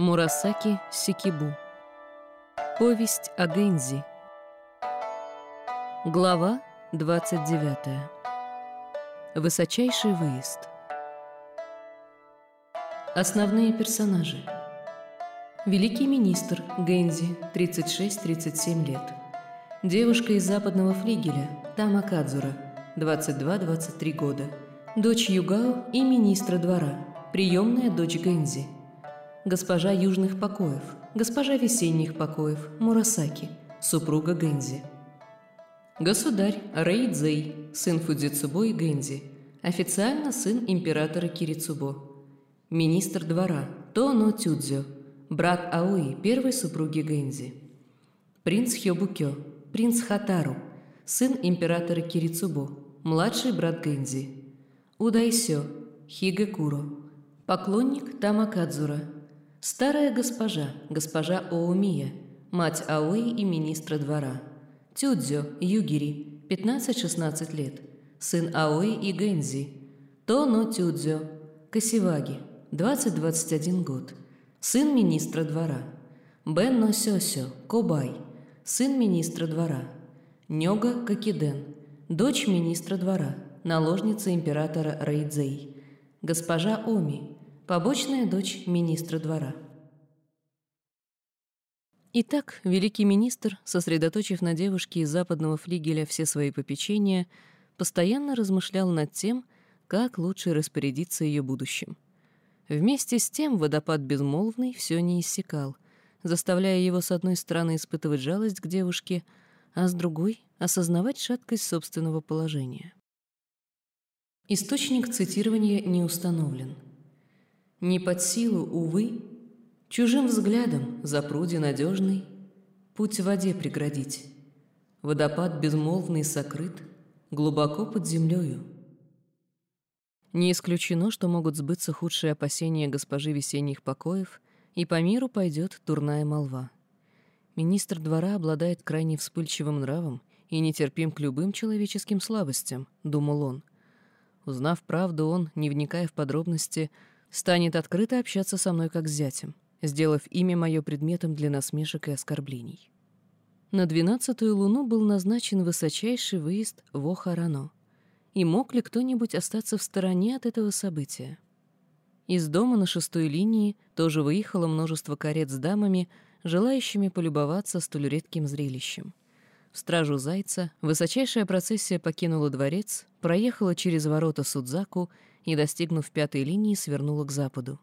Мурасаки Сикибу. Повесть о Гэнзи. Глава 29. Высочайший выезд. Основные персонажи. Великий министр Гэнзи, 36-37 лет. Девушка из западного флигеля Тама Кадзура, 22-23 года. Дочь Югао и министра двора, приемная дочь Гэнзи – госпожа южных покоев, госпожа весенних покоев, Мурасаки, супруга Гэнзи. Государь Рейдзей, сын Фудзицубо и Гэнзи, официально сын императора Кирицубо. Министр двора Тоно Тюдзё, брат Аои, первой супруги Гэнзи. Принц Хёбукё, принц Хатару, сын императора Кирицубо, младший брат Гэнзи. Удайсё, Хигекуро, поклонник Тамакадзура, Старая госпожа, госпожа Оумия, мать Ауи и министра двора. Тюдзё, Югири, 15-16 лет, сын Ауи и Гэнзи. Тоно Тюдзё, Касиваги, 20-21 год, сын министра двора. Бенно Сёсё, Кобай, сын министра двора. Нёга Кокиден, дочь министра двора, наложница императора Рейдзей. Госпожа Оми, побочная дочь министра двора. Итак, великий министр, сосредоточив на девушке из западного флигеля все свои попечения, постоянно размышлял над тем, как лучше распорядиться ее будущим. Вместе с тем водопад безмолвный все не иссякал, заставляя его с одной стороны испытывать жалость к девушке, а с другой — осознавать шаткость собственного положения. Источник цитирования не установлен — не под силу, увы, Чужим взглядом за пруди надежный Путь в воде преградить. Водопад безмолвный сокрыт Глубоко под землею. Не исключено, что могут сбыться худшие опасения госпожи весенних покоев, и по миру пойдет дурная молва. Министр двора обладает крайне вспыльчивым нравом и нетерпим к любым человеческим слабостям, думал он. Узнав правду, он, не вникая в подробности, станет открыто общаться со мной как с зятем, сделав имя мое предметом для насмешек и оскорблений. На двенадцатую луну был назначен высочайший выезд в Охарано. И мог ли кто-нибудь остаться в стороне от этого события? Из дома на шестой линии тоже выехало множество карет с дамами, желающими полюбоваться столь редким зрелищем. В стражу Зайца высочайшая процессия покинула дворец, проехала через ворота Судзаку и, достигнув пятой линии, свернула к западу.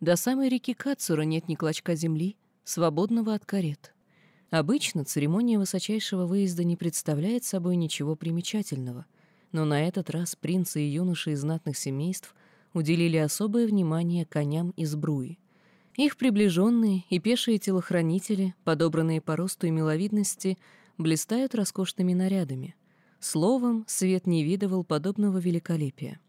До самой реки Кацура нет ни клочка земли, свободного от карет. Обычно церемония высочайшего выезда не представляет собой ничего примечательного, но на этот раз принцы и юноши из знатных семейств уделили особое внимание коням из Бруи. Их приближенные и пешие телохранители, подобранные по росту и миловидности, блистают роскошными нарядами. Словом, свет не видывал подобного великолепия.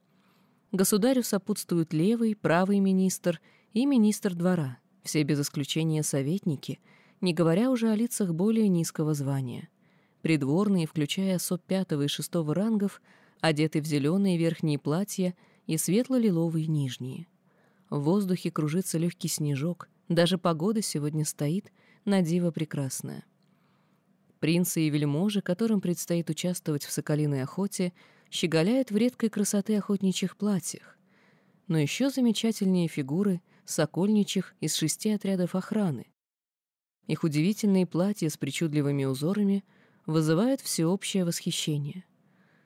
Государю сопутствуют левый, правый министр и министр двора, все без исключения советники, не говоря уже о лицах более низкого звания. Придворные, включая особ пятого и шестого рангов, одеты в зеленые верхние платья и светло-лиловые нижние. В воздухе кружится легкий снежок, даже погода сегодня стоит на диво прекрасная. Принцы и вельможи, которым предстоит участвовать в соколиной охоте, щеголяют в редкой красоты охотничьих платьях. Но еще замечательнее фигуры сокольничьих из шести отрядов охраны. Их удивительные платья с причудливыми узорами вызывают всеобщее восхищение.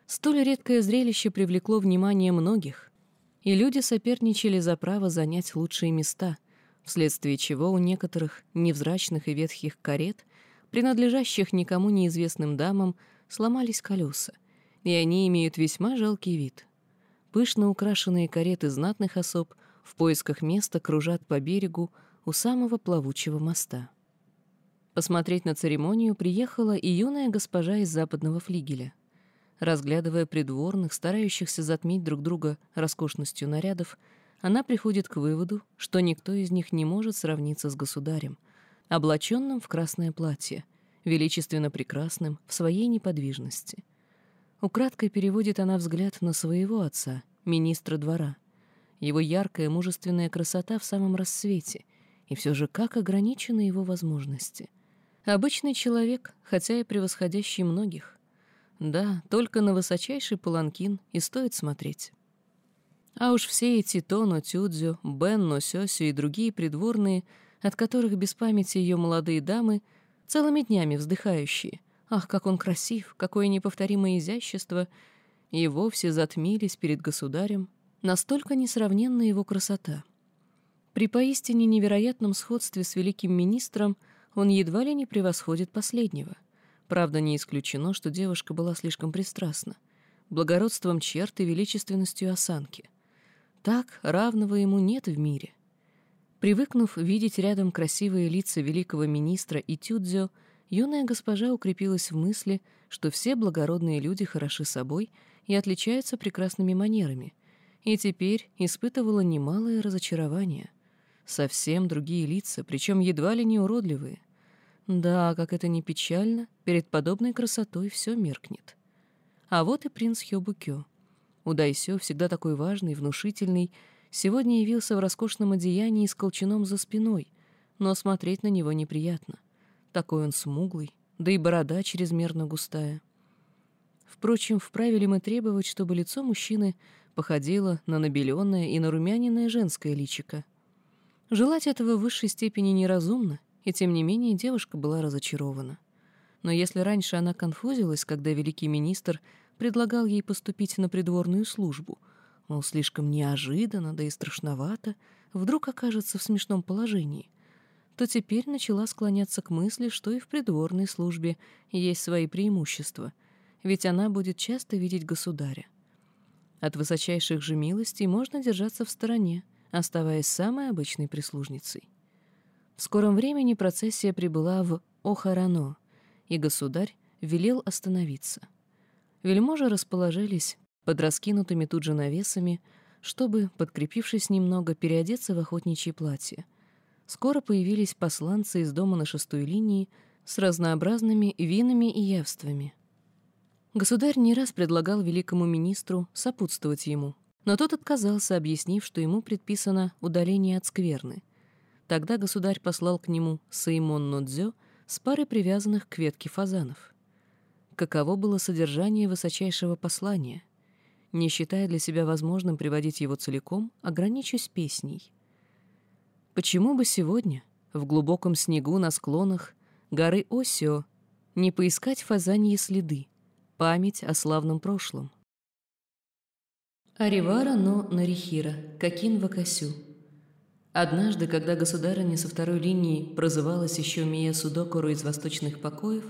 Столь редкое зрелище привлекло внимание многих, и люди соперничали за право занять лучшие места, вследствие чего у некоторых невзрачных и ветхих карет, принадлежащих никому неизвестным дамам, сломались колеса, и они имеют весьма жалкий вид. Пышно украшенные кареты знатных особ в поисках места кружат по берегу у самого плавучего моста. Посмотреть на церемонию приехала и юная госпожа из западного флигеля. Разглядывая придворных, старающихся затмить друг друга роскошностью нарядов, она приходит к выводу, что никто из них не может сравниться с государем, облаченным в красное платье, величественно прекрасным в своей неподвижности — Украдкой переводит она взгляд на своего отца, министра двора. Его яркая мужественная красота в самом рассвете, И все же как ограничены его возможности. Обычный человек, хотя и превосходящий многих. Да, только на высочайший паланкин и стоит смотреть. А уж все эти Тоно, Тюдзю, Бенно, Сёсю и другие придворные, от которых без памяти ее молодые дамы, целыми днями вздыхающие. Ах, как он красив, какое неповторимое изящество! И вовсе затмились перед государем. Настолько несравненна его красота. При поистине невероятном сходстве с великим министром он едва ли не превосходит последнего. Правда, не исключено, что девушка была слишком пристрастна. Благородством черт и величественностью осанки. Так равного ему нет в мире. Привыкнув видеть рядом красивые лица великого министра и Тюдзё, юная госпожа укрепилась в мысли, что все благородные люди хороши собой и отличаются прекрасными манерами, и теперь испытывала немалое разочарование. Совсем другие лица, причем едва ли не уродливые. Да, как это не печально, перед подобной красотой все меркнет. А вот и принц Хёбукё. Удайсё, всегда такой важный, внушительный, сегодня явился в роскошном одеянии с колчаном за спиной, но смотреть на него неприятно. Такой он смуглый, да и борода чрезмерно густая. Впрочем, вправе ли мы требовать, чтобы лицо мужчины походило на набеленное и нарумяненное женское личико? Желать этого в высшей степени неразумно, и тем не менее девушка была разочарована. Но если раньше она конфузилась, когда великий министр предлагал ей поступить на придворную службу. Мол, слишком неожиданно, да и страшновато, вдруг окажется в смешном положении. То теперь начала склоняться к мысли, что и в придворной службе есть свои преимущества, ведь она будет часто видеть государя. От высочайших же милостей можно держаться в стороне, оставаясь самой обычной прислужницей. В скором времени процессия прибыла в Охарано, и государь велел остановиться — Вельможи расположились под раскинутыми тут же навесами, чтобы, подкрепившись немного, переодеться в охотничье платье. Скоро появились посланцы из дома на шестой линии с разнообразными винами и явствами. Государь не раз предлагал великому министру сопутствовать ему, но тот отказался, объяснив, что ему предписано удаление от скверны. Тогда государь послал к нему Саймон Нодзё с парой привязанных к ветке фазанов каково было содержание высочайшего послания. Не считая для себя возможным приводить его целиком, ограничусь песней. Почему бы сегодня, в глубоком снегу на склонах горы Осио, не поискать фазаньи следы, память о славном прошлом? Аривара но Нарихира, Какин Вакасю. Однажды, когда государыня со второй линии прозывалась еще Мия Судокору из восточных покоев,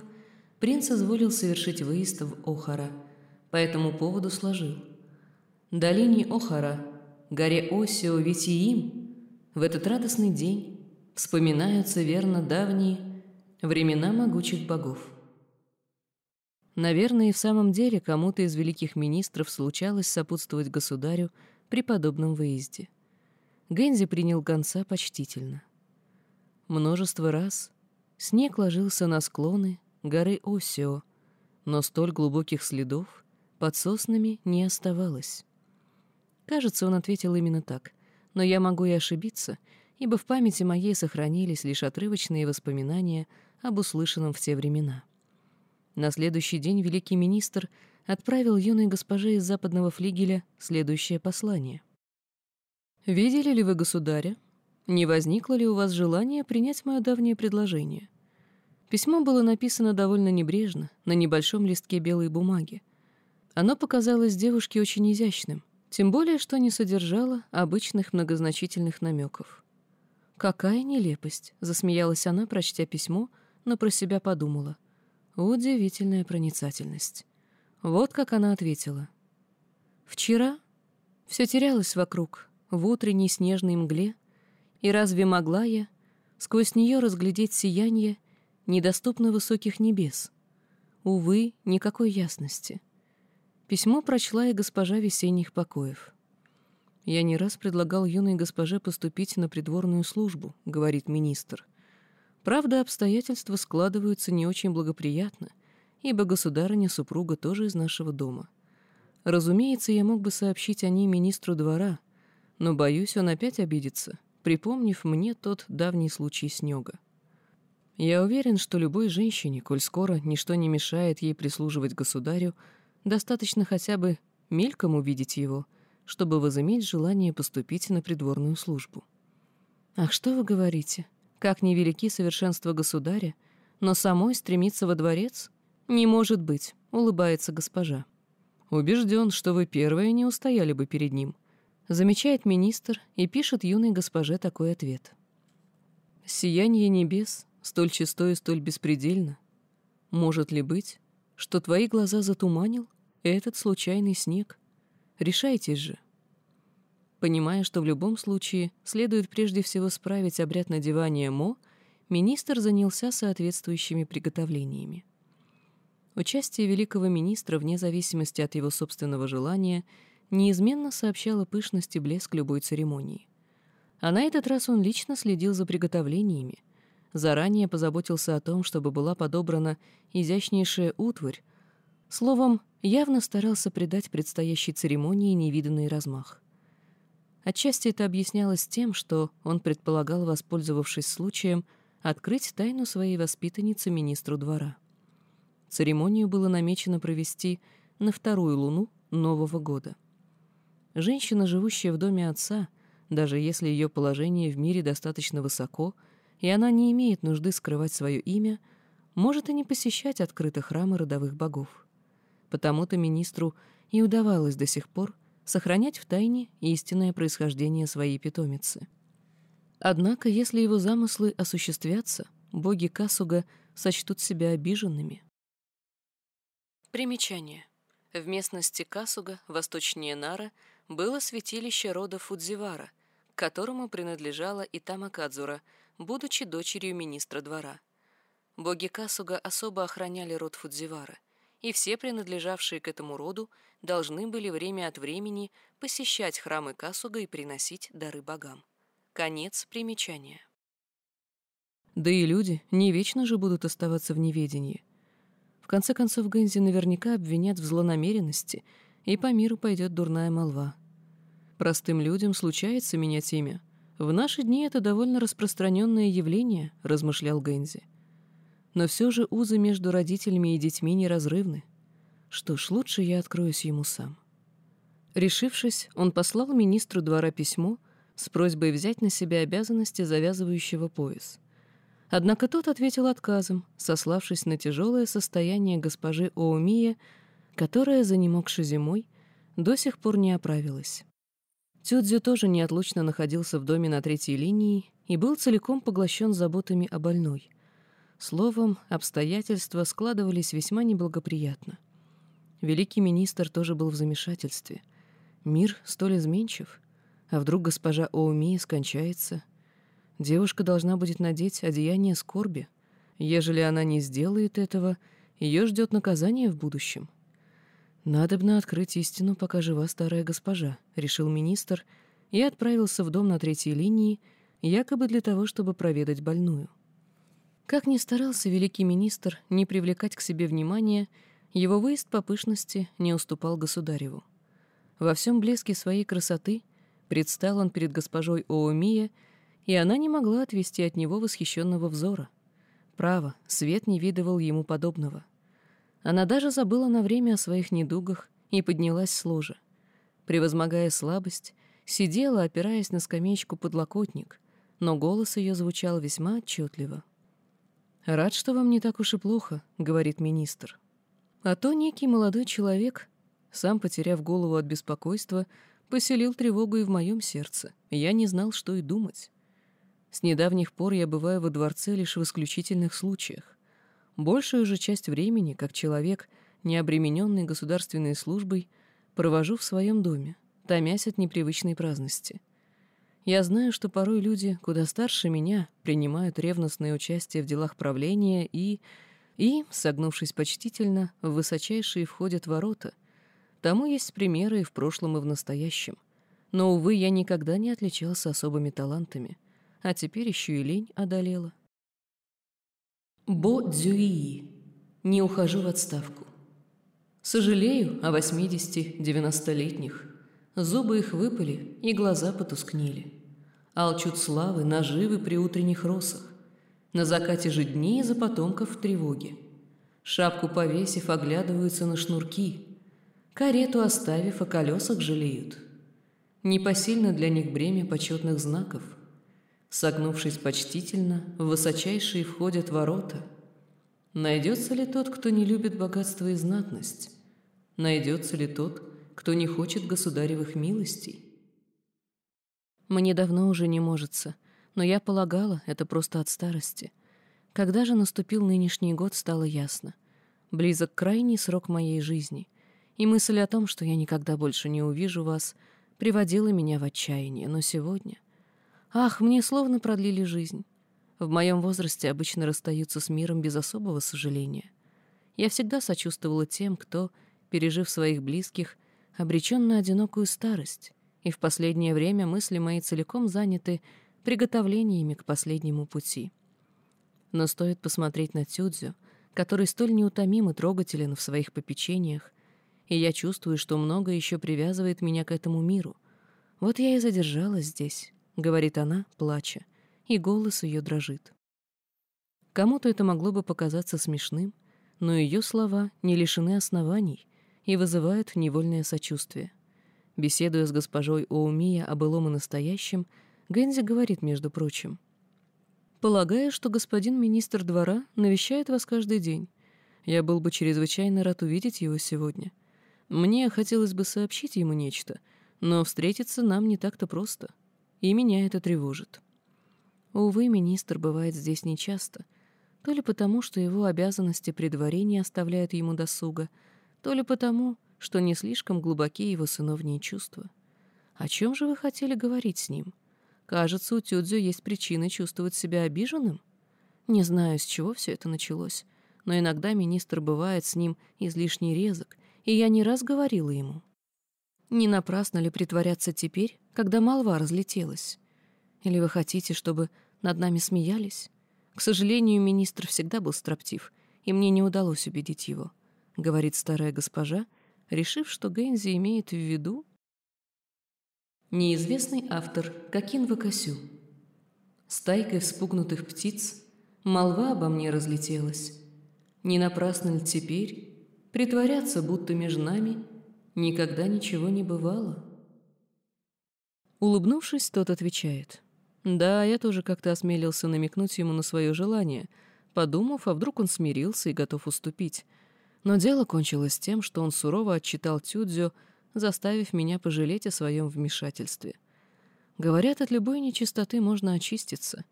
принц изволил совершить выезд в Охара, по этому поводу сложил. Долине Охара, горе Осио Витиим, в этот радостный день вспоминаются верно давние времена могучих богов. Наверное, и в самом деле кому-то из великих министров случалось сопутствовать государю при подобном выезде. Гэнзи принял гонца почтительно. Множество раз снег ложился на склоны, горы Осио, но столь глубоких следов под соснами не оставалось. Кажется, он ответил именно так, но я могу и ошибиться, ибо в памяти моей сохранились лишь отрывочные воспоминания об услышанном в те времена. На следующий день великий министр отправил юной госпоже из западного флигеля следующее послание. «Видели ли вы государя? Не возникло ли у вас желания принять мое давнее предложение? Письмо было написано довольно небрежно, на небольшом листке белой бумаги. Оно показалось девушке очень изящным, тем более, что не содержало обычных многозначительных намеков. «Какая нелепость!» — засмеялась она, прочтя письмо, но про себя подумала. Удивительная проницательность. Вот как она ответила. «Вчера все терялось вокруг, в утренней снежной мгле, и разве могла я сквозь нее разглядеть сияние недоступно высоких небес. Увы, никакой ясности. Письмо прочла и госпожа весенних покоев. «Я не раз предлагал юной госпоже поступить на придворную службу», — говорит министр. «Правда, обстоятельства складываются не очень благоприятно, ибо государыня супруга тоже из нашего дома. Разумеется, я мог бы сообщить о ней министру двора, но, боюсь, он опять обидится, припомнив мне тот давний случай с Нёга. Я уверен, что любой женщине, коль скоро ничто не мешает ей прислуживать государю, достаточно хотя бы мельком увидеть его, чтобы возыметь желание поступить на придворную службу. Ах, что вы говорите? Как невелики совершенства государя, но самой стремиться во дворец? Не может быть, улыбается госпожа. Убежден, что вы первые не устояли бы перед ним. Замечает министр и пишет юной госпоже такой ответ. «Сияние небес столь чисто и столь беспредельно. Может ли быть, что твои глаза затуманил этот случайный снег? Решайтесь же. Понимая, что в любом случае следует прежде всего справить обряд надевания Мо, министр занялся соответствующими приготовлениями. Участие великого министра, вне зависимости от его собственного желания, неизменно сообщало пышность и блеск любой церемонии. А на этот раз он лично следил за приготовлениями, заранее позаботился о том, чтобы была подобрана изящнейшая утварь, словом, явно старался придать предстоящей церемонии невиданный размах. Отчасти это объяснялось тем, что он предполагал, воспользовавшись случаем, открыть тайну своей воспитанницы министру двора. Церемонию было намечено провести на вторую луну Нового года. Женщина, живущая в доме отца, даже если ее положение в мире достаточно высоко — и она не имеет нужды скрывать свое имя, может и не посещать открыто храмы родовых богов. Потому-то министру и удавалось до сих пор сохранять в тайне истинное происхождение своей питомицы. Однако, если его замыслы осуществятся, боги Касуга сочтут себя обиженными. Примечание. В местности Касуга, восточнее Нара, было святилище рода Фудзивара, к которому принадлежала и Тамакадзура, будучи дочерью министра двора. Боги Касуга особо охраняли род Фудзивара, и все принадлежавшие к этому роду должны были время от времени посещать храмы Касуга и приносить дары богам. Конец примечания. Да и люди не вечно же будут оставаться в неведении. В конце концов, Гэнзи наверняка обвинят в злонамеренности, и по миру пойдет дурная молва. Простым людям случается менять имя — «В наши дни это довольно распространенное явление», — размышлял Гэнзи. «Но все же узы между родителями и детьми неразрывны. Что ж, лучше я откроюсь ему сам». Решившись, он послал министру двора письмо с просьбой взять на себя обязанности завязывающего пояс. Однако тот ответил отказом, сославшись на тяжелое состояние госпожи Оумия, которая, занемогши зимой, до сих пор не оправилась. Тюдзю тоже неотлучно находился в доме на третьей линии и был целиком поглощен заботами о больной. Словом, обстоятельства складывались весьма неблагоприятно. Великий министр тоже был в замешательстве. Мир столь изменчив. А вдруг госпожа Оумия скончается? Девушка должна будет надеть одеяние скорби. Ежели она не сделает этого, ее ждет наказание в будущем. «Надобно открыть истину, пока жива старая госпожа», — решил министр и отправился в дом на третьей линии, якобы для того, чтобы проведать больную. Как ни старался великий министр не привлекать к себе внимания, его выезд по пышности не уступал государеву. Во всем блеске своей красоты предстал он перед госпожой Оумия, и она не могла отвести от него восхищенного взора. Право, свет не видывал ему подобного — она даже забыла на время о своих недугах и поднялась с ложа. Превозмогая слабость, сидела, опираясь на скамеечку подлокотник, но голос ее звучал весьма отчетливо. «Рад, что вам не так уж и плохо», — говорит министр. А то некий молодой человек, сам потеряв голову от беспокойства, поселил тревогу и в моем сердце. Я не знал, что и думать. С недавних пор я бываю во дворце лишь в исключительных случаях. Большую же часть времени, как человек, не обремененный государственной службой, провожу в своем доме, томясь от непривычной праздности. Я знаю, что порой люди, куда старше меня, принимают ревностное участие в делах правления и... и, согнувшись почтительно, в высочайшие входят ворота. Тому есть примеры и в прошлом, и в настоящем. Но, увы, я никогда не отличался особыми талантами, а теперь еще и лень одолела. Бо Цзюи. Не ухожу в отставку. Сожалею о 80-90-летних. Зубы их выпали, и глаза потускнели. Алчут славы, наживы при утренних росах. На закате же дней за потомков в тревоге. Шапку повесив, оглядываются на шнурки. Карету оставив, о колесах жалеют. Непосильно для них бремя почетных знаков. Согнувшись почтительно, в высочайшие входят ворота. Найдется ли тот, кто не любит богатство и знатность? Найдется ли тот, кто не хочет государевых милостей? Мне давно уже не можется, но я полагала, это просто от старости. Когда же наступил нынешний год, стало ясно. Близок крайний срок моей жизни, и мысль о том, что я никогда больше не увижу вас, приводила меня в отчаяние, но сегодня... Ах, мне словно продлили жизнь. В моем возрасте обычно расстаются с миром без особого сожаления. Я всегда сочувствовала тем, кто, пережив своих близких, обречен на одинокую старость, и в последнее время мысли мои целиком заняты приготовлениями к последнему пути. Но стоит посмотреть на Тюдзю, который столь неутомим и трогателен в своих попечениях, и я чувствую, что много еще привязывает меня к этому миру. Вот я и задержалась здесь, — говорит она, плача, и голос ее дрожит. Кому-то это могло бы показаться смешным, но ее слова не лишены оснований и вызывают невольное сочувствие. Беседуя с госпожой Оумия о былом и настоящем, Гэнзи говорит, между прочим, «Полагаю, что господин министр двора навещает вас каждый день. Я был бы чрезвычайно рад увидеть его сегодня. Мне хотелось бы сообщить ему нечто, но встретиться нам не так-то просто, и меня это тревожит». Увы, министр бывает здесь нечасто, то ли потому, что его обязанности при дворе не оставляют ему досуга, то ли потому, что не слишком глубоки его сыновние чувства. О чем же вы хотели говорить с ним? Кажется, у Тюдзю есть причины чувствовать себя обиженным. Не знаю, с чего все это началось, но иногда министр бывает с ним излишне резок, и я не раз говорила ему. Не напрасно ли притворяться теперь, когда молва разлетелась? Или вы хотите, чтобы над нами смеялись? К сожалению, министр всегда был строптив, и мне не удалось убедить его, — говорит старая госпожа, решив, что Гэнзи имеет в виду... Неизвестный автор Кокин Вакасю. Стайкой вспугнутых птиц молва обо мне разлетелась. Не напрасно ли теперь притворяться, будто между нами никогда ничего не бывало? Улыбнувшись, тот отвечает — да, я тоже как-то осмелился намекнуть ему на свое желание, подумав, а вдруг он смирился и готов уступить. Но дело кончилось тем, что он сурово отчитал Тюдзю, заставив меня пожалеть о своем вмешательстве. Говорят, от любой нечистоты можно очиститься.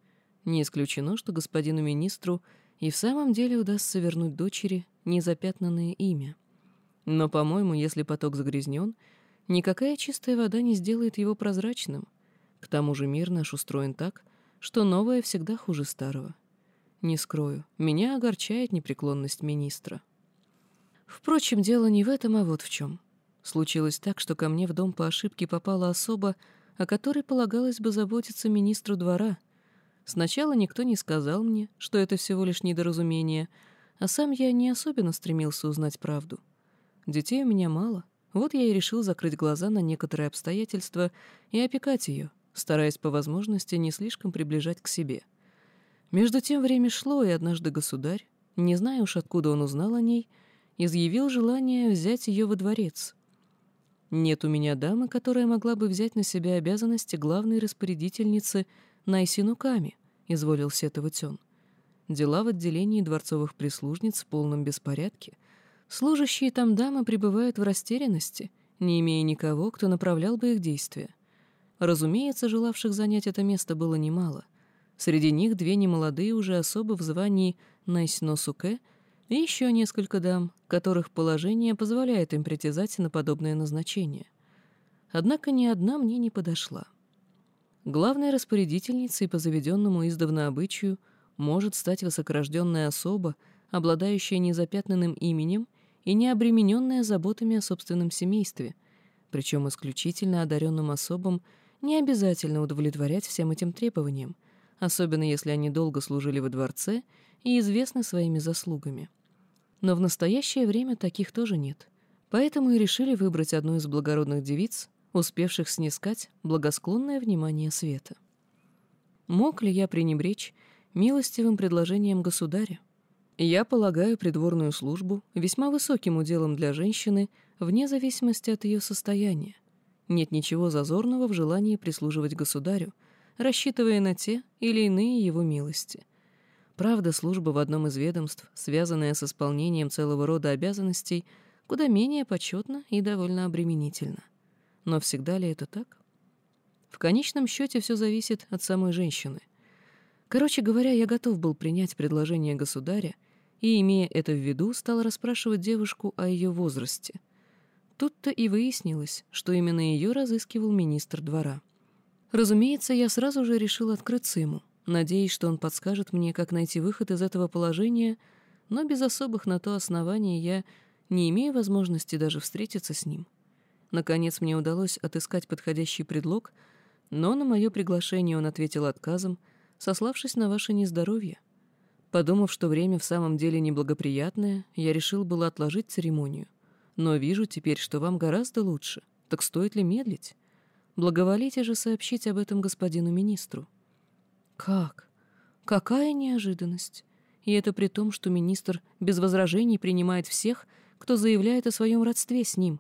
Не исключено, что господину министру и в самом деле удастся вернуть дочери незапятнанное имя. Но, по-моему, если поток загрязнен, никакая чистая вода не сделает его прозрачным. К тому же мир наш устроен так, что новое всегда хуже старого. Не скрою, меня огорчает непреклонность министра. Впрочем, дело не в этом, а вот в чем. Случилось так, что ко мне в дом по ошибке попала особа, о которой полагалось бы заботиться министру двора. Сначала никто не сказал мне, что это всего лишь недоразумение, а сам я не особенно стремился узнать правду. Детей у меня мало, вот я и решил закрыть глаза на некоторые обстоятельства и опекать ее — стараясь по возможности не слишком приближать к себе. Между тем время шло, и однажды государь, не зная уж откуда он узнал о ней, изъявил желание взять ее во дворец. Нет у меня дамы, которая могла бы взять на себя обязанности главной распорядительницы Найсинуками, изволил сетовать он. Дела в отделении дворцовых прислужниц в полном беспорядке. Служащие там дамы пребывают в растерянности, не имея никого, кто направлял бы их действия. Разумеется, желавших занять это место было немало. Среди них две немолодые уже особо в звании Найсносуке и еще несколько дам, которых положение позволяет им притязать на подобное назначение. Однако ни одна мне не подошла. Главной распорядительницей по заведенному издавна обычаю может стать высокорожденная особа, обладающая незапятнанным именем и не обремененная заботами о собственном семействе, причем исключительно одаренным особам не обязательно удовлетворять всем этим требованиям, особенно если они долго служили во дворце и известны своими заслугами. Но в настоящее время таких тоже нет. Поэтому и решили выбрать одну из благородных девиц, успевших снискать благосклонное внимание света. Мог ли я пренебречь милостивым предложением государя? Я полагаю придворную службу весьма высоким уделом для женщины, вне зависимости от ее состояния. Нет ничего зазорного в желании прислуживать государю, рассчитывая на те или иные его милости. Правда, служба в одном из ведомств, связанная с исполнением целого рода обязанностей, куда менее почетна и довольно обременительна. Но всегда ли это так? В конечном счете все зависит от самой женщины. Короче говоря, я готов был принять предложение государя и, имея это в виду, стал расспрашивать девушку о ее возрасте. Тут-то и выяснилось, что именно ее разыскивал министр двора. Разумеется, я сразу же решил открыться ему, надеясь, что он подскажет мне, как найти выход из этого положения, но без особых на то оснований я не имею возможности даже встретиться с ним. Наконец мне удалось отыскать подходящий предлог, но на мое приглашение он ответил отказом, сославшись на ваше нездоровье. Подумав, что время в самом деле неблагоприятное, я решил было отложить церемонию. Но вижу теперь, что вам гораздо лучше. Так стоит ли медлить? Благоволите же сообщить об этом господину министру. Как? Какая неожиданность! И это при том, что министр без возражений принимает всех, кто заявляет о своем родстве с ним.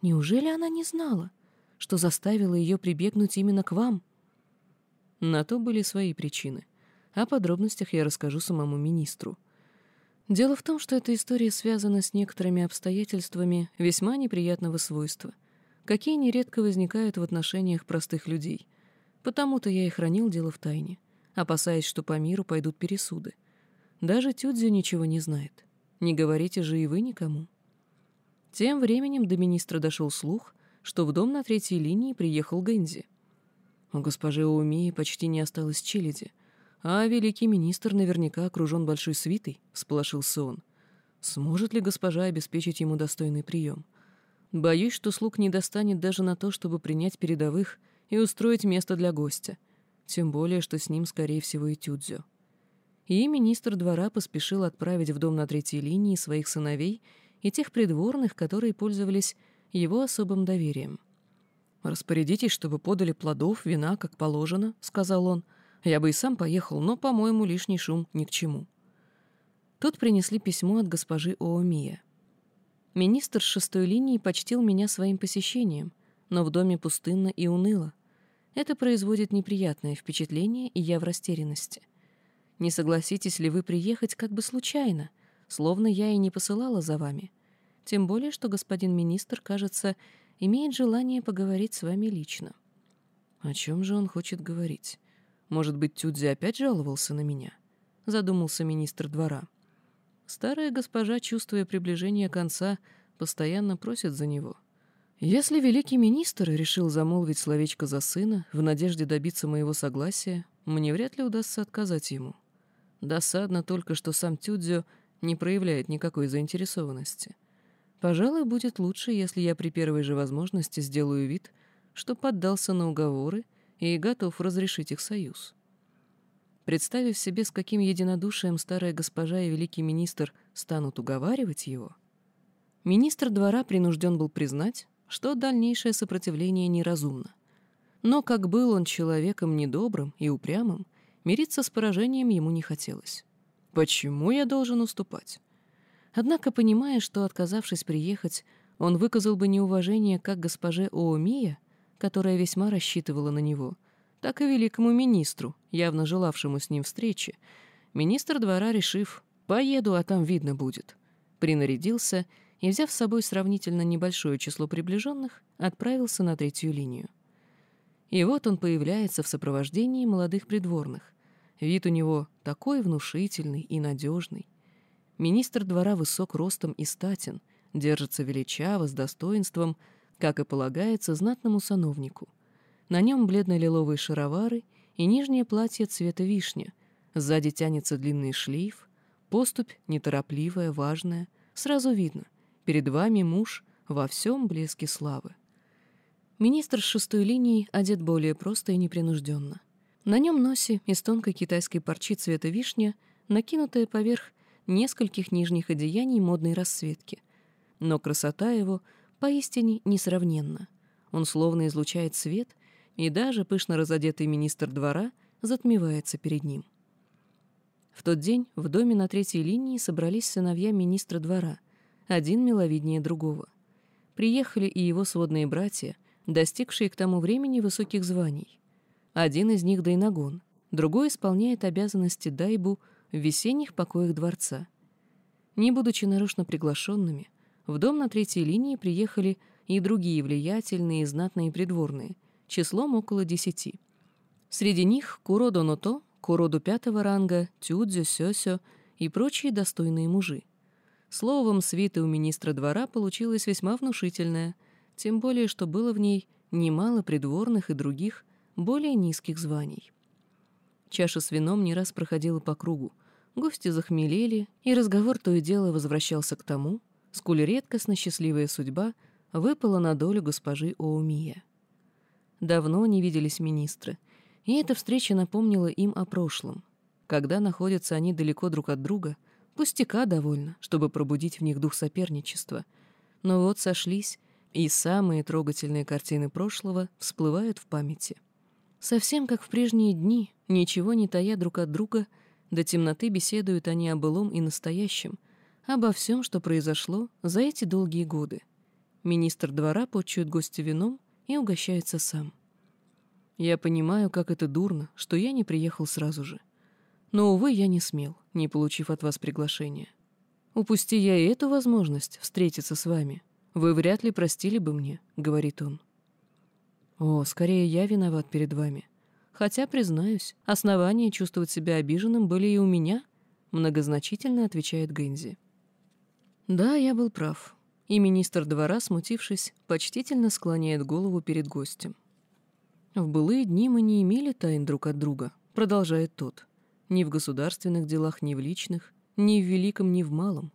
Неужели она не знала, что заставило ее прибегнуть именно к вам? На то были свои причины. О подробностях я расскажу самому министру. Дело в том, что эта история связана с некоторыми обстоятельствами весьма неприятного свойства — какие нередко возникают в отношениях простых людей. Потому-то я и хранил дело в тайне, опасаясь, что по миру пойдут пересуды. Даже Тюдзю ничего не знает. Не говорите же и вы никому. Тем временем до министра дошел слух, что в дом на третьей линии приехал Гэнзи. У госпожи Оумии почти не осталось челяди, а великий министр наверняка окружен большой свитой, — всполошился он. Сможет ли госпожа обеспечить ему достойный прием? — Боюсь, что слуг не достанет даже на то, чтобы принять передовых и устроить место для гостя. Тем более, что с ним, скорее всего, и Тюдзю. И министр двора поспешил отправить в дом на третьей линии своих сыновей и тех придворных, которые пользовались его особым доверием. «Распорядитесь, чтобы подали плодов, вина, как положено», — сказал он. «Я бы и сам поехал, но, по-моему, лишний шум ни к чему». Тут принесли письмо от госпожи Оомия. Министр с шестой линии почтил меня своим посещением, но в доме пустынно и уныло. Это производит неприятное впечатление, и я в растерянности. Не согласитесь ли вы приехать как бы случайно, словно я и не посылала за вами? Тем более, что господин министр, кажется, имеет желание поговорить с вами лично. О чем же он хочет говорить? Может быть, Тюдзи опять жаловался на меня? Задумался министр двора. Старая госпожа, чувствуя приближение конца, постоянно просит за него. Если великий министр решил замолвить словечко за сына в надежде добиться моего согласия, мне вряд ли удастся отказать ему. Досадно только, что сам Тюдзё не проявляет никакой заинтересованности. Пожалуй, будет лучше, если я при первой же возможности сделаю вид, что поддался на уговоры и готов разрешить их союз. Представив себе, с каким единодушием старая госпожа и великий министр станут уговаривать его, министр двора принужден был признать, что дальнейшее сопротивление неразумно. Но как был он человеком недобрым и упрямым, мириться с поражением ему не хотелось. Почему я должен уступать? Однако, понимая, что, отказавшись приехать, он выказал бы неуважение как госпоже Оомия, которая весьма рассчитывала на него — так и великому министру, явно желавшему с ним встречи. Министр двора, решив «поеду, а там видно будет», принарядился и, взяв с собой сравнительно небольшое число приближенных, отправился на третью линию. И вот он появляется в сопровождении молодых придворных. Вид у него такой внушительный и надежный. Министр двора высок ростом и статен, держится величаво, с достоинством, как и полагается знатному сановнику — на нем бледно-лиловые шаровары и нижнее платье цвета вишни. Сзади тянется длинный шлейф, поступь неторопливая, важная. Сразу видно, перед вами муж во всем блеске славы. Министр с шестой линии одет более просто и непринужденно. На нем носе из тонкой китайской парчи цвета вишня, накинутая поверх нескольких нижних одеяний модной расцветки. Но красота его поистине несравненна. Он словно излучает свет — и даже пышно разодетый министр двора затмевается перед ним. В тот день в доме на третьей линии собрались сыновья министра двора, один миловиднее другого. Приехали и его сводные братья, достигшие к тому времени высоких званий. Один из них — Дайнагон, другой исполняет обязанности Дайбу в весенних покоях дворца. Не будучи нарочно приглашенными, в дом на третьей линии приехали и другие влиятельные и знатные придворные, числом около десяти. Среди них Куродо Ното, Куроду пятого ранга, Тюдзю, Сёсё и прочие достойные мужи. Словом, свита у министра двора получилась весьма внушительная, тем более, что было в ней немало придворных и других, более низких званий. Чаша с вином не раз проходила по кругу, гости захмелели, и разговор то и дело возвращался к тому, сколь редкостно счастливая судьба выпала на долю госпожи Оумия. Давно не виделись министры, и эта встреча напомнила им о прошлом. Когда находятся они далеко друг от друга, пустяка довольно, чтобы пробудить в них дух соперничества. Но вот сошлись, и самые трогательные картины прошлого всплывают в памяти. Совсем как в прежние дни, ничего не тая друг от друга, до темноты беседуют они о былом и настоящем, обо всем, что произошло за эти долгие годы. Министр двора почует гостя вином и угощается сам. Я понимаю, как это дурно, что я не приехал сразу же. Но, увы, я не смел, не получив от вас приглашения. Упусти я и эту возможность встретиться с вами. Вы вряд ли простили бы мне, — говорит он. О, скорее я виноват перед вами. Хотя, признаюсь, основания чувствовать себя обиженным были и у меня, — многозначительно отвечает Гэнзи. Да, я был прав. И министр двора, смутившись, почтительно склоняет голову перед гостем. В былые дни мы не имели тайн друг от друга, продолжает тот. Ни в государственных делах, ни в личных, ни в великом, ни в малом.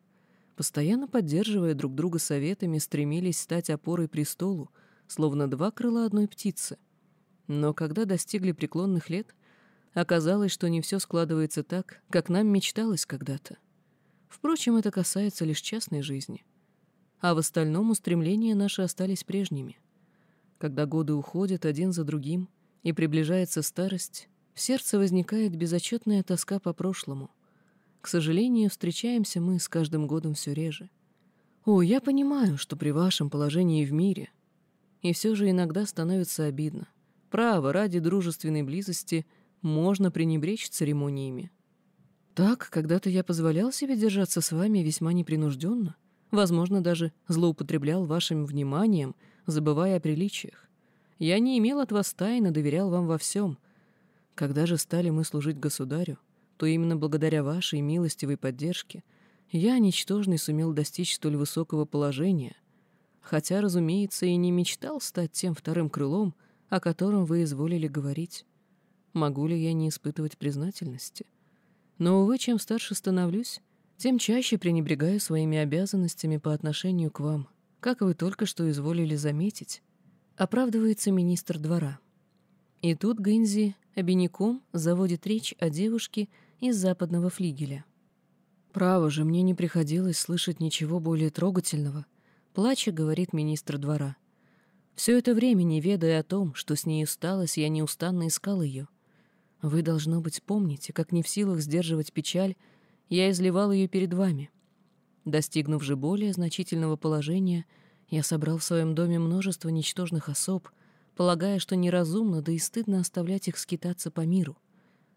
Постоянно поддерживая друг друга советами, стремились стать опорой престолу, словно два крыла одной птицы. Но когда достигли преклонных лет, оказалось, что не все складывается так, как нам мечталось когда-то. Впрочем, это касается лишь частной жизни. А в остальном устремления наши остались прежними. Когда годы уходят один за другим и приближается старость, в сердце возникает безотчетная тоска по прошлому. К сожалению, встречаемся мы с каждым годом все реже. О, я понимаю, что при вашем положении в мире. И все же иногда становится обидно. Право, ради дружественной близости можно пренебречь церемониями. Так, когда-то я позволял себе держаться с вами весьма непринужденно, возможно, даже злоупотреблял вашим вниманием — забывая о приличиях. Я не имел от вас тайны, доверял вам во всем. Когда же стали мы служить государю, то именно благодаря вашей милостивой поддержке я, ничтожный, сумел достичь столь высокого положения, хотя, разумеется, и не мечтал стать тем вторым крылом, о котором вы изволили говорить. Могу ли я не испытывать признательности? Но, увы, чем старше становлюсь, тем чаще пренебрегаю своими обязанностями по отношению к вам, как вы только что изволили заметить, оправдывается министр двора. И тут Гэнзи обиняком заводит речь о девушке из западного флигеля. «Право же, мне не приходилось слышать ничего более трогательного», — плача говорит министр двора. «Все это время, не ведая о том, что с ней усталось, я неустанно искал ее. Вы, должно быть, помните, как не в силах сдерживать печаль, я изливал ее перед вами. Достигнув же более значительного положения, я собрал в своем доме множество ничтожных особ, полагая, что неразумно, да и стыдно оставлять их скитаться по миру.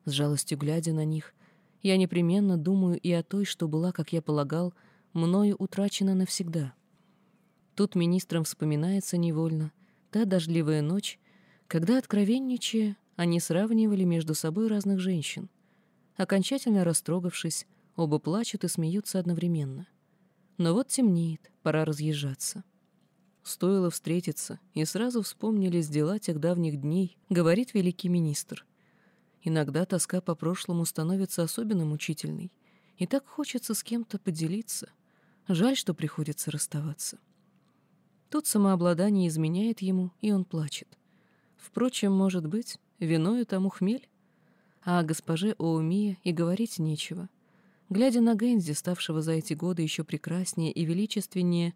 С жалостью глядя на них, я непременно думаю и о той, что была, как я полагал, мною утрачена навсегда. Тут министрам вспоминается невольно та дождливая ночь, когда, откровенничая, они сравнивали между собой разных женщин. Окончательно растрогавшись, оба плачут и смеются одновременно. Но вот темнеет, пора разъезжаться. Стоило встретиться, и сразу вспомнились дела тех давних дней, говорит великий министр. Иногда тоска по прошлому становится особенно мучительной, и так хочется с кем-то поделиться. Жаль, что приходится расставаться. Тут самообладание изменяет ему, и он плачет. Впрочем, может быть, виною тому хмель? А о госпоже Оумия и говорить нечего. Глядя на Гэнзи, ставшего за эти годы еще прекраснее и величественнее,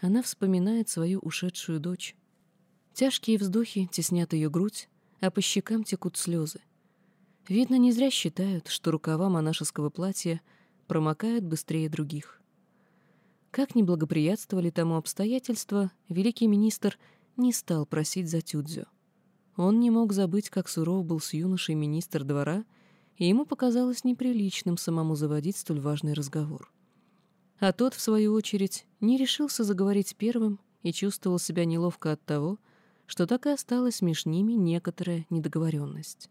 она вспоминает свою ушедшую дочь. Тяжкие вздохи теснят ее грудь, а по щекам текут слезы. Видно, не зря считают, что рукава монашеского платья промокают быстрее других. Как ни благоприятствовали тому обстоятельства, великий министр не стал просить за Тюдзю. Он не мог забыть, как суров был с юношей министр двора, и ему показалось неприличным самому заводить столь важный разговор. А тот, в свою очередь, не решился заговорить первым и чувствовал себя неловко от того, что так и осталась между ними некоторая недоговоренность.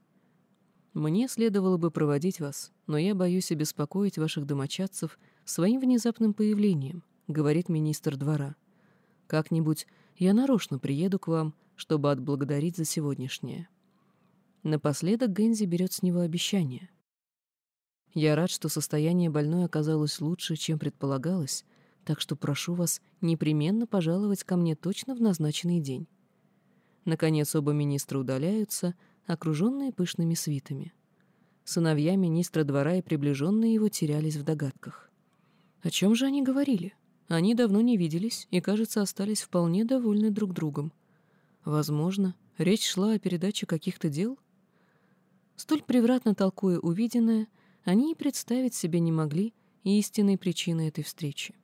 «Мне следовало бы проводить вас, но я боюсь обеспокоить ваших домочадцев своим внезапным появлением», — говорит министр двора. «Как-нибудь я нарочно приеду к вам, чтобы отблагодарить за сегодняшнее». Напоследок Гензи берет с него обещание. «Я рад, что состояние больной оказалось лучше, чем предполагалось, так что прошу вас непременно пожаловать ко мне точно в назначенный день». Наконец оба министра удаляются, окруженные пышными свитами. Сыновья министра двора и приближенные его терялись в догадках. О чем же они говорили? Они давно не виделись и, кажется, остались вполне довольны друг другом. Возможно, речь шла о передаче каких-то дел? Столь превратно толкуя увиденное, они и представить себе не могли истинной причины этой встречи.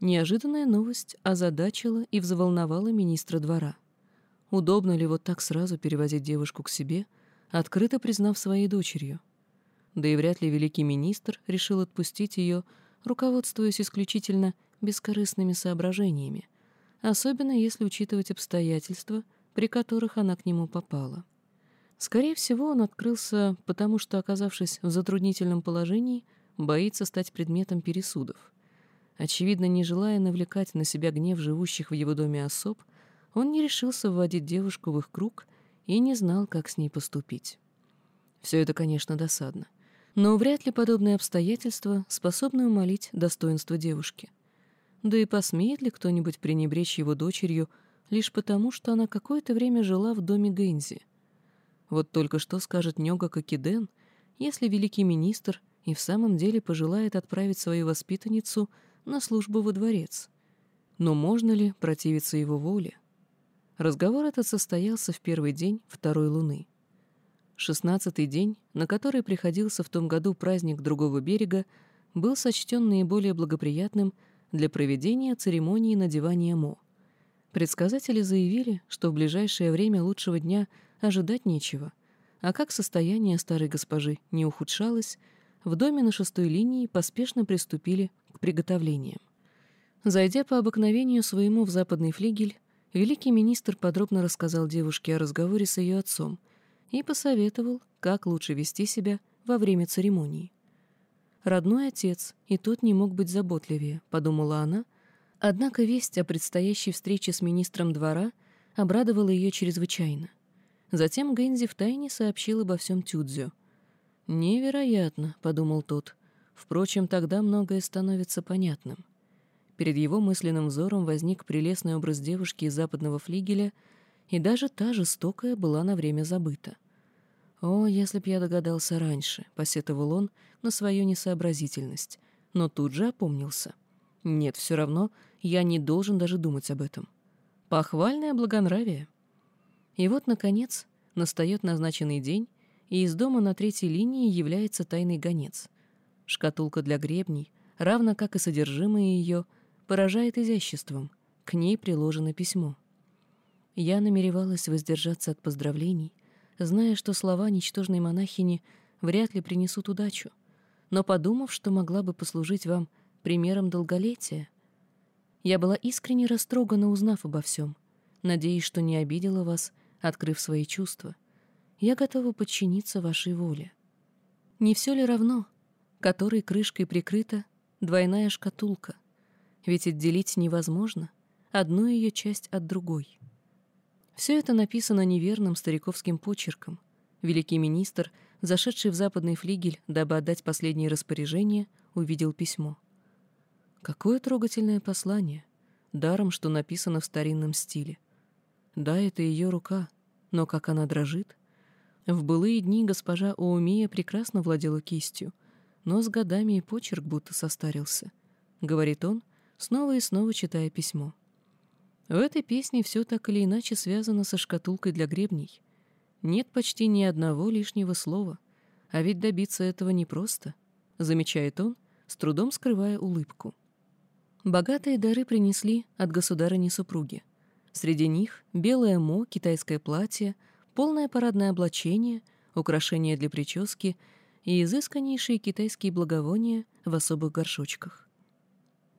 Неожиданная новость озадачила и взволновала министра двора. Удобно ли вот так сразу перевозить девушку к себе, открыто признав своей дочерью? Да и вряд ли великий министр решил отпустить ее, руководствуясь исключительно бескорыстными соображениями, особенно если учитывать обстоятельства, при которых она к нему попала. Скорее всего, он открылся, потому что, оказавшись в затруднительном положении, боится стать предметом пересудов. Очевидно, не желая навлекать на себя гнев живущих в его доме особ, он не решился вводить девушку в их круг и не знал, как с ней поступить. Все это, конечно, досадно. Но вряд ли подобные обстоятельства способны умолить достоинство девушки. Да и посмеет ли кто-нибудь пренебречь его дочерью лишь потому, что она какое-то время жила в доме Гэнзи? Вот только что скажет Нёга Кокиден, если великий министр и в самом деле пожелает отправить свою воспитанницу на службу во дворец. Но можно ли противиться его воле? Разговор этот состоялся в первый день второй луны. Шестнадцатый день, на который приходился в том году праздник другого берега, был сочтен наиболее благоприятным для проведения церемонии надевания мо. Предсказатели заявили, что в ближайшее время лучшего дня ожидать нечего, а как состояние старой госпожи не ухудшалось, в доме на шестой линии поспешно приступили к приготовлениям. Зайдя по обыкновению своему в западный флигель, великий министр подробно рассказал девушке о разговоре с ее отцом и посоветовал, как лучше вести себя во время церемонии. Родной отец, и тот не мог быть заботливее, подумала она, однако весть о предстоящей встрече с министром двора обрадовала ее чрезвычайно. Затем Гэнзи втайне сообщил обо всем Тюдзю. «Невероятно», — подумал тот. Впрочем, тогда многое становится понятным. Перед его мысленным взором возник прелестный образ девушки из западного флигеля, и даже та жестокая была на время забыта. «О, если б я догадался раньше», — посетовал он на свою несообразительность, но тут же опомнился. «Нет, все равно я не должен даже думать об этом. Похвальное благонравие». И вот, наконец, настает назначенный день, и из дома на третьей линии является тайный гонец. Шкатулка для гребней, равно как и содержимое ее, поражает изяществом. К ней приложено письмо. Я намеревалась воздержаться от поздравлений, зная, что слова ничтожной монахини вряд ли принесут удачу, но подумав, что могла бы послужить вам примером долголетия. Я была искренне растрогана, узнав обо всем, надеясь, что не обидела вас, открыв свои чувства. Я готова подчиниться вашей воле. Не все ли равно, которой крышкой прикрыта двойная шкатулка? Ведь отделить невозможно одну ее часть от другой. Все это написано неверным стариковским почерком. Великий министр, зашедший в западный флигель, дабы отдать последние распоряжения, увидел письмо. Какое трогательное послание, даром, что написано в старинном стиле. Да, это ее рука, но как она дрожит. В былые дни госпожа Оумия прекрасно владела кистью, но с годами и почерк будто состарился, — говорит он, снова и снова читая письмо. В этой песне все так или иначе связано со шкатулкой для гребней. Нет почти ни одного лишнего слова, А ведь добиться этого непросто, замечает он, с трудом скрывая улыбку. Богатые дары принесли от государыни-супруги. Среди них белое мо, китайское платье, полное парадное облачение, украшения для прически и изысканнейшие китайские благовония в особых горшочках.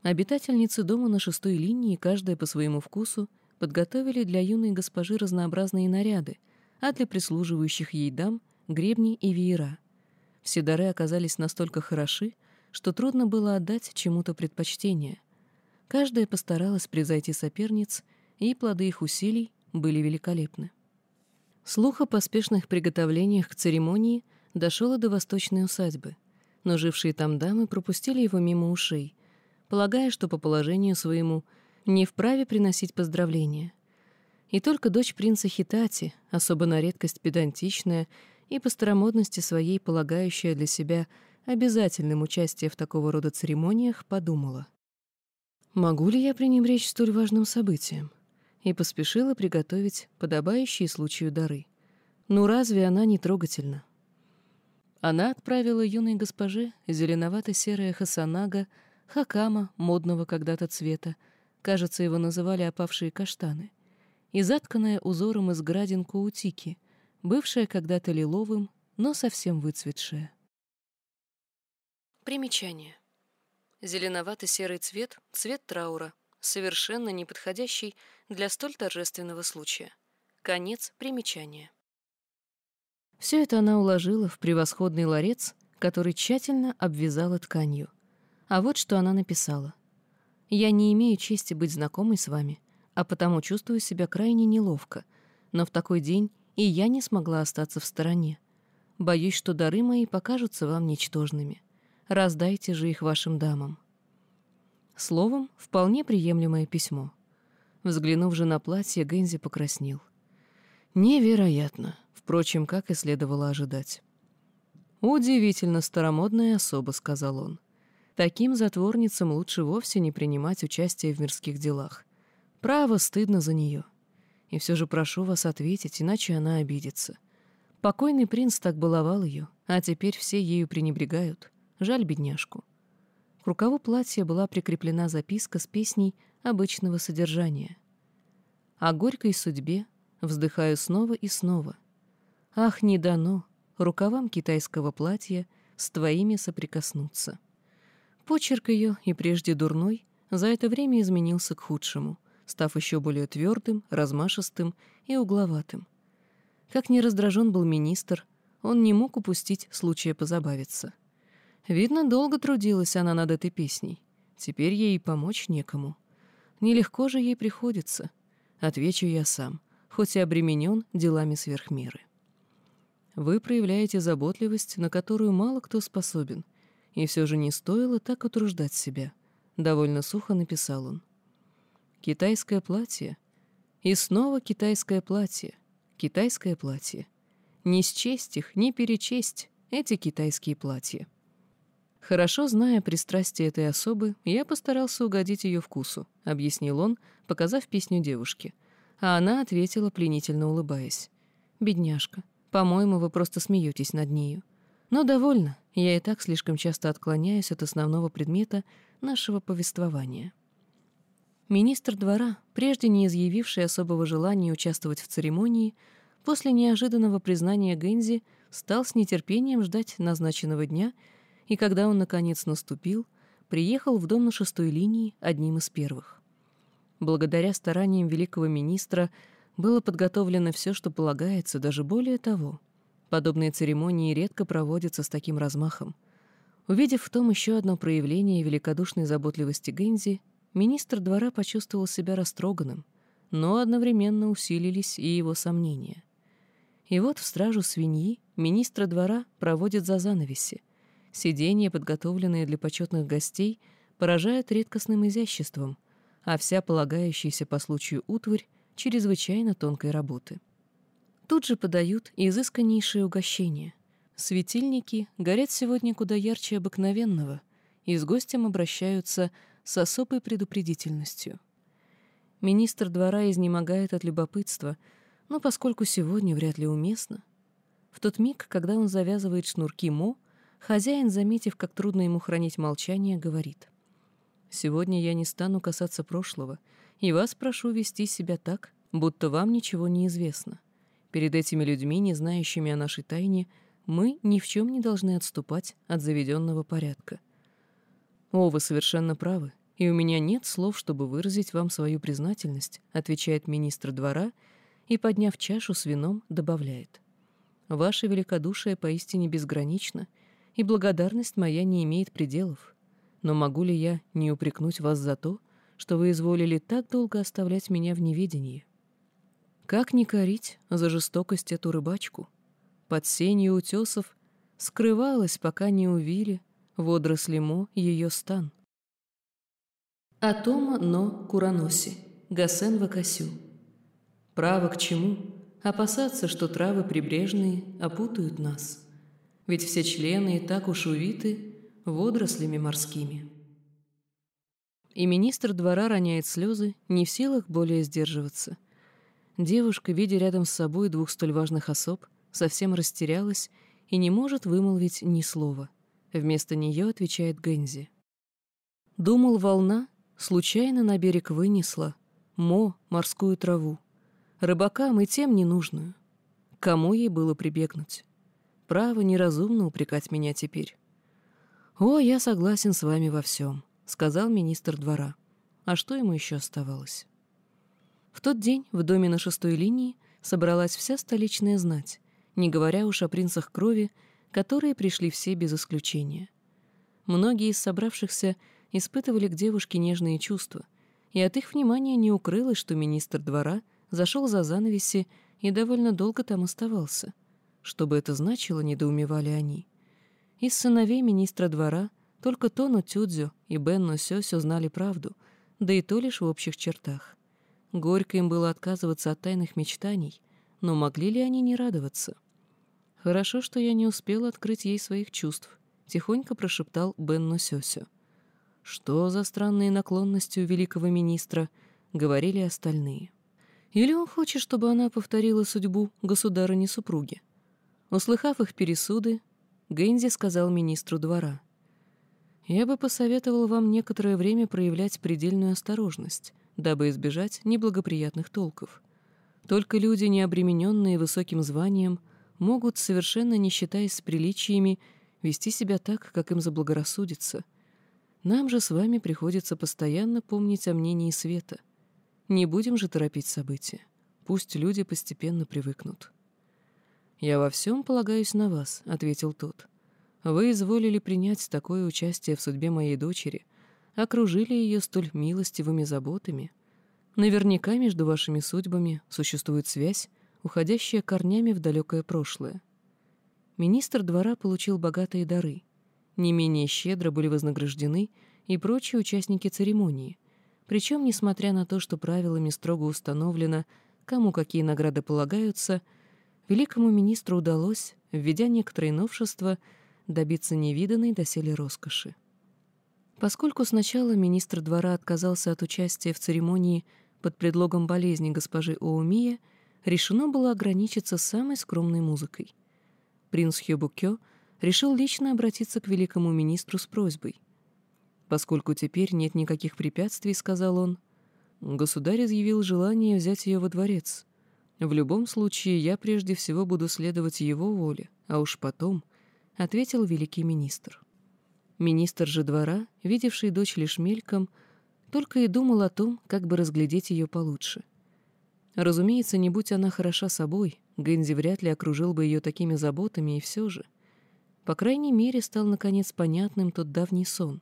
Обитательницы дома на шестой линии, каждая по своему вкусу, подготовили для юной госпожи разнообразные наряды, а для прислуживающих ей дам — гребни и веера. Все дары оказались настолько хороши, что трудно было отдать чему-то предпочтение. Каждая постаралась превзойти соперниц, и плоды их усилий были великолепны. Слух о поспешных приготовлениях к церемонии дошел и до восточной усадьбы, но жившие там дамы пропустили его мимо ушей, полагая, что по положению своему не вправе приносить поздравления. И только дочь принца Хитати, особо на редкость педантичная и по старомодности своей полагающая для себя обязательным участие в такого рода церемониях, подумала. «Могу ли я пренебречь столь важным событием?» И поспешила приготовить подобающие случаю дары. Ну разве она не трогательна? Она отправила юной госпоже зеленовато-серая хасанага, хакама, модного когда-то цвета, кажется, его называли опавшие каштаны, и затканная узором из градин каутики, бывшая когда-то лиловым, но совсем выцветшая. Примечание. Зеленовато-серый цвет — цвет траура — совершенно неподходящий для столь торжественного случая. Конец примечания. Все это она уложила в превосходный ларец, который тщательно обвязала тканью. А вот что она написала. «Я не имею чести быть знакомой с вами, а потому чувствую себя крайне неловко, но в такой день и я не смогла остаться в стороне. Боюсь, что дары мои покажутся вам ничтожными. Раздайте же их вашим дамам. Словом, вполне приемлемое письмо. Взглянув же на платье, Гэнзи покраснел. Невероятно, впрочем, как и следовало ожидать. «Удивительно старомодная особа», — сказал он. «Таким затворницам лучше вовсе не принимать участие в мирских делах. Право, стыдно за нее. И все же прошу вас ответить, иначе она обидится. Покойный принц так баловал ее, а теперь все ею пренебрегают. Жаль бедняжку». К рукаву платья была прикреплена записка с песней обычного содержания. О горькой судьбе вздыхаю снова и снова. Ах, не дано рукавам китайского платья с твоими соприкоснуться. Почерк ее, и прежде дурной, за это время изменился к худшему, став еще более твердым, размашистым и угловатым. Как ни раздражен был министр, он не мог упустить случая позабавиться — Видно, долго трудилась она над этой песней. Теперь ей помочь некому. Нелегко же ей приходится. Отвечу я сам, хоть и обременен делами сверхмеры. Вы проявляете заботливость, на которую мало кто способен, и все же не стоило так утруждать себя. Довольно сухо написал он. Китайское платье. И снова китайское платье. Китайское платье. Не счесть их, не перечесть эти китайские платья. Хорошо зная пристрастие этой особы, я постарался угодить ее вкусу, объяснил он, показав песню девушке. А она ответила, пленительно улыбаясь. «Бедняжка, по-моему, вы просто смеетесь над нею. Но довольно, я и так слишком часто отклоняюсь от основного предмета нашего повествования». Министр двора, прежде не изъявивший особого желания участвовать в церемонии, после неожиданного признания Гэнзи стал с нетерпением ждать назначенного дня — и когда он, наконец, наступил, приехал в дом на шестой линии одним из первых. Благодаря стараниям великого министра было подготовлено все, что полагается, даже более того. Подобные церемонии редко проводятся с таким размахом. Увидев в том еще одно проявление великодушной заботливости Гэнзи, министр двора почувствовал себя растроганным, но одновременно усилились и его сомнения. И вот в стражу свиньи министра двора проводят за занавеси — Сиденья, подготовленные для почетных гостей, поражают редкостным изяществом, а вся полагающаяся по случаю утварь чрезвычайно тонкой работы. Тут же подают изысканнейшие угощения. Светильники горят сегодня куда ярче обыкновенного, и с гостем обращаются с особой предупредительностью. Министр двора изнемогает от любопытства, но поскольку сегодня вряд ли уместно — В тот миг, когда он завязывает шнурки Мо, хозяин, заметив, как трудно ему хранить молчание, говорит. «Сегодня я не стану касаться прошлого, и вас прошу вести себя так, будто вам ничего не известно. Перед этими людьми, не знающими о нашей тайне, мы ни в чем не должны отступать от заведенного порядка. О, вы совершенно правы, и у меня нет слов, чтобы выразить вам свою признательность, отвечает министр двора и, подняв чашу с вином, добавляет. Ваше великодушие поистине безгранично, и благодарность моя не имеет пределов. Но могу ли я не упрекнуть вас за то, что вы изволили так долго оставлять меня в неведении? Как не корить за жестокость эту рыбачку? Под сенью утесов скрывалась, пока не увили водоросли Мо ее стан. Атома но Кураноси, Гасен Вакасю. Право к чему? Опасаться, что травы прибрежные опутают нас. Ведь все члены и так уж увиты водорослями морскими. И министр двора роняет слезы, не в силах более сдерживаться. Девушка, видя рядом с собой двух столь важных особ, совсем растерялась и не может вымолвить ни слова. Вместо нее отвечает Гензи. Думал, волна случайно на берег вынесла мо, морскую траву. Рыбакам и тем ненужную. Кому ей было прибегнуть? Право неразумно упрекать меня теперь. «О, я согласен с вами во всем», — сказал министр двора. А что ему еще оставалось? В тот день в доме на шестой линии собралась вся столичная знать, не говоря уж о принцах крови, которые пришли все без исключения. Многие из собравшихся испытывали к девушке нежные чувства, и от их внимания не укрылось, что министр двора зашел за занавеси и довольно долго там оставался. Что бы это значило, недоумевали они. Из сыновей министра двора только Тону Тюдзю и Бенну Сёсю знали правду, да и то лишь в общих чертах. Горько им было отказываться от тайных мечтаний, но могли ли они не радоваться? «Хорошо, что я не успел открыть ей своих чувств», — тихонько прошептал Бенно Сёсю. «Что за странные наклонности у великого министра?» — говорили остальные. «Или он хочет, чтобы она повторила судьбу государыни-супруги?» Услыхав их пересуды, Гэнзи сказал министру двора. «Я бы посоветовал вам некоторое время проявлять предельную осторожность, дабы избежать неблагоприятных толков. Только люди, не обремененные высоким званием, — могут, совершенно не считаясь с приличиями, вести себя так, как им заблагорассудится. Нам же с вами приходится постоянно помнить о мнении света. Не будем же торопить события. Пусть люди постепенно привыкнут. «Я во всем полагаюсь на вас», — ответил тот. «Вы изволили принять такое участие в судьбе моей дочери, окружили ее столь милостивыми заботами. Наверняка между вашими судьбами существует связь, уходящая корнями в далекое прошлое. Министр двора получил богатые дары. Не менее щедро были вознаграждены и прочие участники церемонии. Причем, несмотря на то, что правилами строго установлено, кому какие награды полагаются, великому министру удалось, введя некоторые новшества, добиться невиданной доселе роскоши. Поскольку сначала министр двора отказался от участия в церемонии под предлогом болезни госпожи Оумия, решено было ограничиться самой скромной музыкой. Принц Хёбукё решил лично обратиться к великому министру с просьбой. «Поскольку теперь нет никаких препятствий», — сказал он, — «государь изъявил желание взять ее во дворец. В любом случае, я прежде всего буду следовать его воле, а уж потом», — ответил великий министр. Министр же двора, видевший дочь лишь мельком, только и думал о том, как бы разглядеть ее получше — Разумеется, не будь она хороша собой, Гэнзи вряд ли окружил бы ее такими заботами, и все же. По крайней мере, стал, наконец, понятным тот давний сон.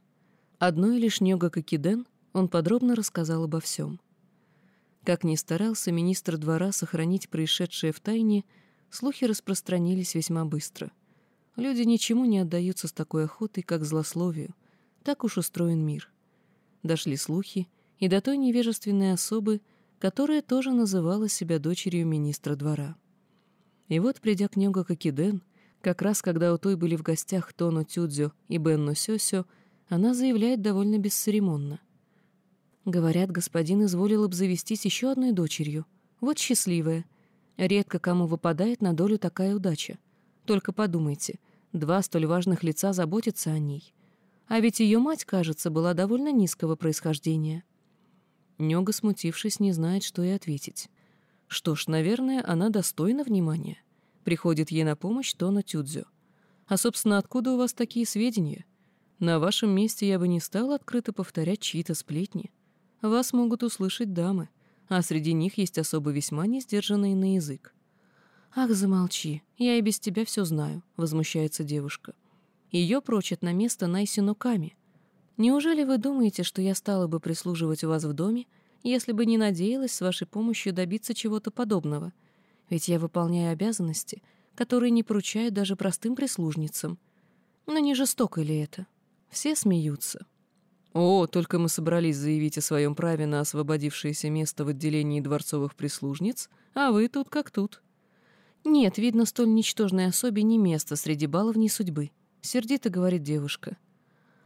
Одной лишь Нёга Кокиден он подробно рассказал обо всем. Как ни старался министр двора сохранить происшедшее в тайне, слухи распространились весьма быстро. Люди ничему не отдаются с такой охотой, как злословию. Так уж устроен мир. Дошли слухи, и до той невежественной особы — которая тоже называла себя дочерью министра двора. И вот, придя к Нёга Кокиден, как раз когда у той были в гостях Тону Тюдзю и Бенну Сёсю, она заявляет довольно бесцеремонно. Говорят, господин изволил обзавестись еще одной дочерью. Вот счастливая. Редко кому выпадает на долю такая удача. Только подумайте, два столь важных лица заботятся о ней. А ведь ее мать, кажется, была довольно низкого происхождения. Нега, смутившись, не знает, что и ответить. Что ж, наверное, она достойна внимания. Приходит ей на помощь Тона Тюдзю. А, собственно, откуда у вас такие сведения? На вашем месте я бы не стал открыто повторять чьи-то сплетни. Вас могут услышать дамы, а среди них есть особо весьма несдержанные на язык. «Ах, замолчи, я и без тебя все знаю», — возмущается девушка. Ее прочат на место Найсину Ками. Неужели вы думаете, что я стала бы прислуживать у вас в доме, если бы не надеялась с вашей помощью добиться чего-то подобного? Ведь я выполняю обязанности, которые не поручают даже простым прислужницам. Но не жестоко ли это? Все смеются. О, только мы собрались заявить о своем праве на освободившееся место в отделении дворцовых прислужниц, а вы тут как тут. Нет, видно, столь ничтожной особе не место среди баловней судьбы, сердито говорит девушка.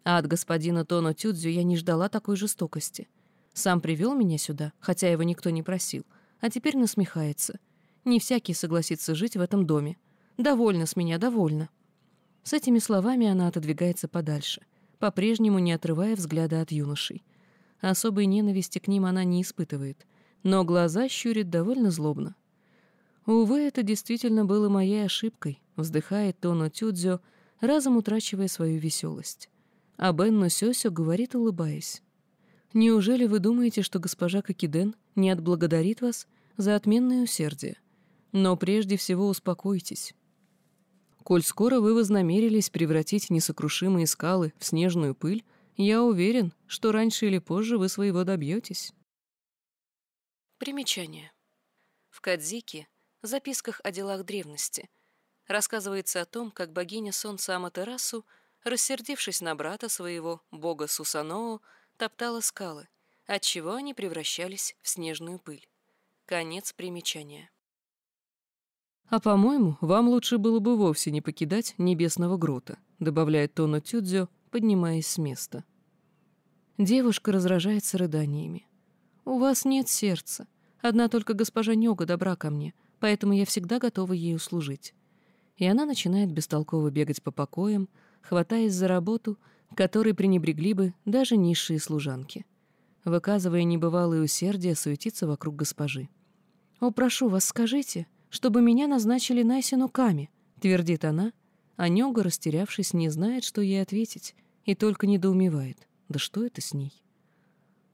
А от господина Тоно Тюдзю я не ждала такой жестокости. Сам привел меня сюда, хотя его никто не просил, а теперь насмехается. Не всякий согласится жить в этом доме. Довольно с меня, довольно. С этими словами она отодвигается подальше, по-прежнему не отрывая взгляда от юношей. Особой ненависти к ним она не испытывает, но глаза щурит довольно злобно. «Увы, это действительно было моей ошибкой», — вздыхает Тоно Тюдзё, разом утрачивая свою веселость. А Бенно Сёсё говорит, улыбаясь. «Неужели вы думаете, что госпожа Кокиден не отблагодарит вас за отменное усердие? Но прежде всего успокойтесь. Коль скоро вы вознамерились превратить несокрушимые скалы в снежную пыль, я уверен, что раньше или позже вы своего добьетесь». Примечание. В Кадзике, записках о делах древности, рассказывается о том, как богиня солнца Аматерасу — рассердившись на брата своего, бога Сусаноо, топтала скалы, отчего они превращались в снежную пыль. Конец примечания. «А, по-моему, вам лучше было бы вовсе не покидать небесного грота», добавляет Тоно Тюдзё, поднимаясь с места. Девушка разражается рыданиями. «У вас нет сердца. Одна только госпожа Нёга добра ко мне, поэтому я всегда готова ей услужить». И она начинает бестолково бегать по покоям, хватаясь за работу, которой пренебрегли бы даже низшие служанки. Выказывая небывалое усердие, суетиться вокруг госпожи. «О, прошу вас, скажите, чтобы меня назначили Найсину Ками», — твердит она, а Нёга, растерявшись, не знает, что ей ответить, и только недоумевает. Да что это с ней?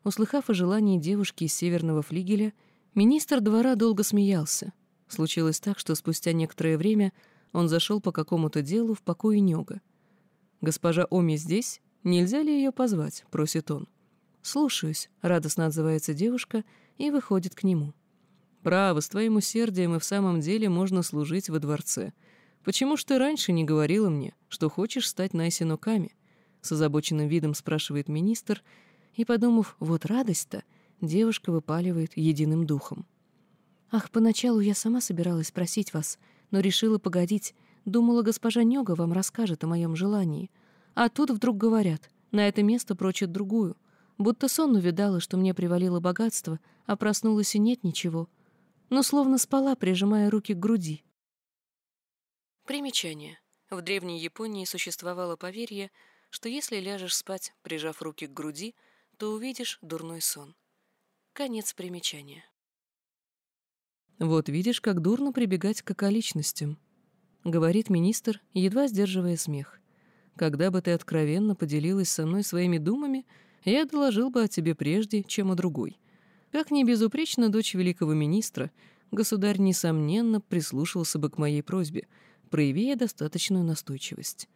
Услыхав о желании девушки из северного флигеля, министр двора долго смеялся. Случилось так, что спустя некоторое время он зашел по какому-то делу в покое Нёга — «Госпожа Оми здесь? Нельзя ли ее позвать?» — просит он. «Слушаюсь», — радостно отзывается девушка и выходит к нему. «Право, с твоим усердием и в самом деле можно служить во дворце. Почему ж ты раньше не говорила мне, что хочешь стать Найсинуками?» С озабоченным видом спрашивает министр, и, подумав, вот радость-то, девушка выпаливает единым духом. «Ах, поначалу я сама собиралась спросить вас, но решила погодить, Думала, госпожа Нега вам расскажет о моем желании. А тут вдруг говорят, на это место прочат другую. Будто сон увидала, что мне привалило богатство, а проснулась и нет ничего. Но словно спала, прижимая руки к груди. Примечание. В древней Японии существовало поверье, что если ляжешь спать, прижав руки к груди, то увидишь дурной сон. Конец примечания. Вот видишь, как дурно прибегать к околичностям. — говорит министр, едва сдерживая смех. «Когда бы ты откровенно поделилась со мной своими думами, я доложил бы о тебе прежде, чем о другой. Как не безупречна дочь великого министра, государь, несомненно, прислушался бы к моей просьбе, проявив достаточную настойчивость.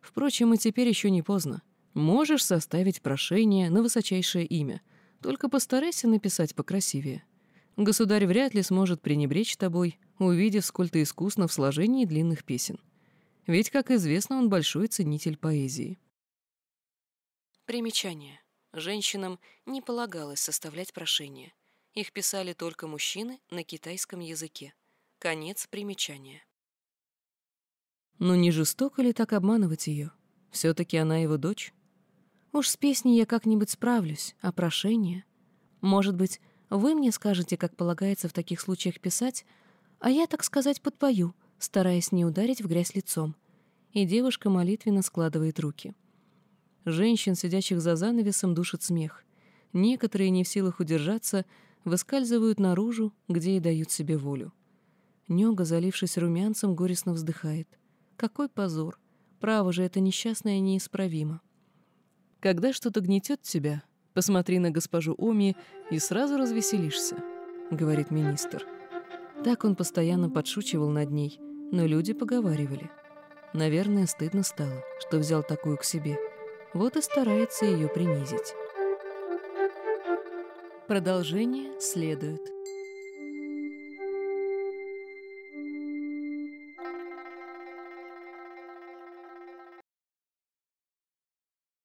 Впрочем, и теперь еще не поздно. Можешь составить прошение на высочайшее имя, только постарайся написать покрасивее». Государь вряд ли сможет пренебречь тобой, увидев, сколь ты искусно в сложении длинных песен. Ведь, как известно, он большой ценитель поэзии. Примечание. Женщинам не полагалось составлять прошения. Их писали только мужчины на китайском языке. Конец примечания. Но не жестоко ли так обманывать ее? Все-таки она его дочь. Уж с песней я как-нибудь справлюсь, а прошение... Может быть, вы мне скажете, как полагается в таких случаях писать, а я, так сказать, подпою, стараясь не ударить в грязь лицом, и девушка молитвенно складывает руки. Женщин, сидящих за занавесом, душит смех. Некоторые, не в силах удержаться, выскальзывают наружу, где и дают себе волю. Нега, залившись румянцем, горестно вздыхает. Какой позор! Право же, это несчастное неисправимо. Когда что-то гнетет тебя, посмотри на госпожу Оми и сразу развеселишься, — говорит министр. Так он постоянно подшучивал над ней, но люди поговаривали. Наверное, стыдно стало, что взял такую к себе. Вот и старается ее принизить. Продолжение следует.